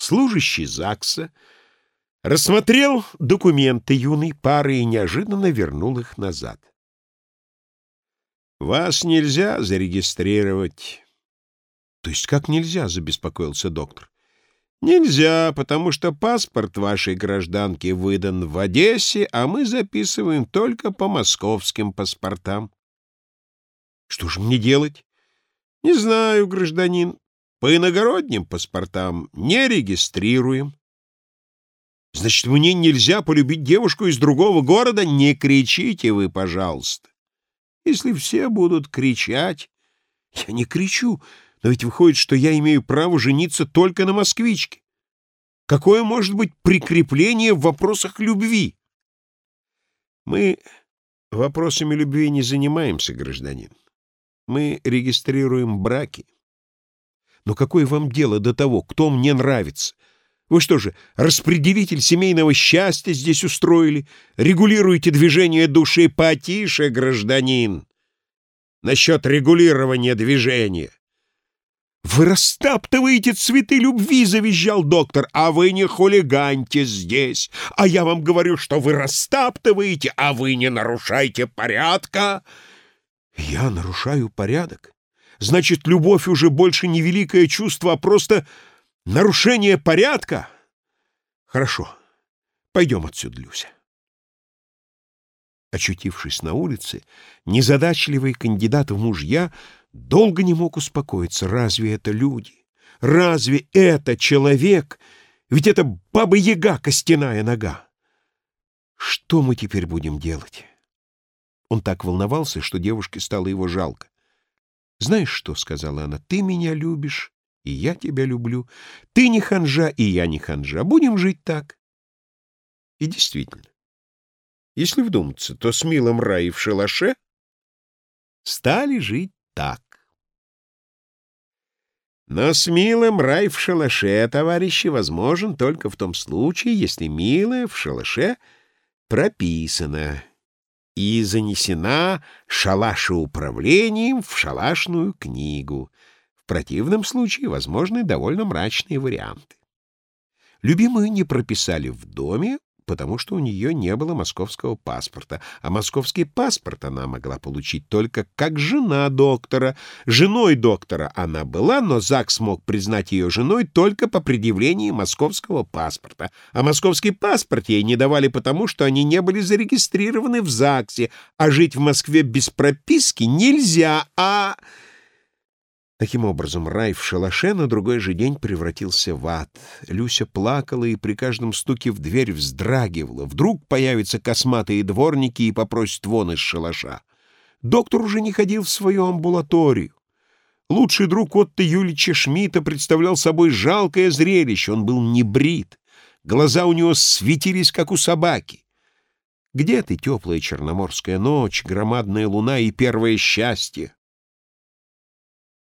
Служащий ЗАГСа рассмотрел документы юной пары и неожиданно вернул их назад. «Вас нельзя зарегистрировать». «То есть как нельзя?» — забеспокоился доктор. «Нельзя, потому что паспорт вашей гражданки выдан в Одессе, а мы записываем только по московским паспортам». «Что же мне делать?» «Не знаю, гражданин. По иногородним паспортам не регистрируем». «Значит, мне нельзя полюбить девушку из другого города? Не кричите вы, пожалуйста. Если все будут кричать...» «Я не кричу». Но ведь выходит, что я имею право жениться только на москвичке. Какое может быть прикрепление в вопросах любви? Мы вопросами любви не занимаемся, гражданин. Мы регистрируем браки. Но какое вам дело до того, кто мне нравится? Вы что же, распределитель семейного счастья здесь устроили? Регулируете движение души потише, гражданин? Насчет регулирования движения. «Вы растаптываете цветы любви!» — завизжал доктор. «А вы не хулиганьте здесь! А я вам говорю, что вы растаптываете, а вы не нарушайте порядка!» «Я нарушаю порядок? Значит, любовь уже больше не великое чувство, а просто нарушение порядка? Хорошо, пойдем отсюда, Люся». Очутившись на улице, незадачливый кандидат в мужья — долго не мог успокоиться. Разве это люди? Разве это человек? Ведь это баба-яга, костяная нога. Что мы теперь будем делать? Он так волновался, что девушке стало его жалко. «Знаешь что?» — сказала она. «Ты меня любишь, и я тебя люблю. Ты не ханжа, и я не ханжа. Будем жить так». И действительно, если вдуматься, то с милым Раей в шалаше стали жить так. Но с милым рай в шалаше, товарищи, возможен только в том случае, если милая в шалаше прописана и занесена шалашеуправлением в шалашную книгу. В противном случае возможны довольно мрачные варианты. Любимую не прописали в доме, потому что у нее не было московского паспорта, а московский паспорт она могла получить только как жена доктора. Женой доктора она была, но ЗАГС мог признать ее женой только по предъявлении московского паспорта, а московский паспорт ей не давали потому, что они не были зарегистрированы в ЗАГСе, а жить в Москве без прописки нельзя, а... Таким образом, рай в шалаше на другой же день превратился в ад. Люся плакала и при каждом стуке в дверь вздрагивала. Вдруг появятся косматые дворники и попросят вон из шалаша. Доктор уже не ходил в свою амбулаторию. Лучший друг Отто Юлича Шмидта представлял собой жалкое зрелище. Он был не брит. Глаза у него светились, как у собаки. Где ты, теплая черноморская ночь, громадная луна и первое счастье?